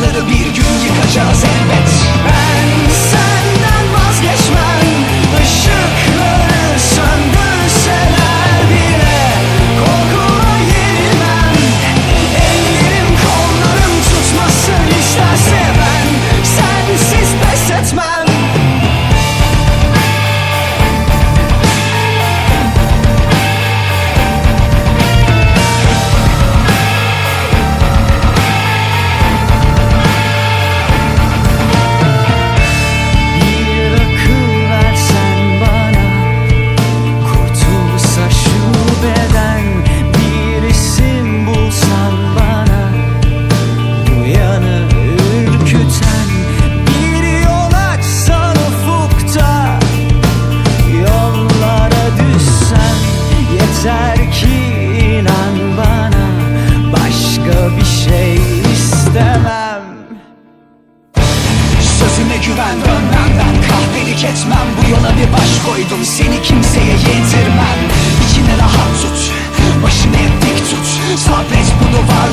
bu duvarları bir gün yıkacağız elbet koydum seni kimseye yedirmem. İçine rahat tut Başını dik tut. Sabret bunu var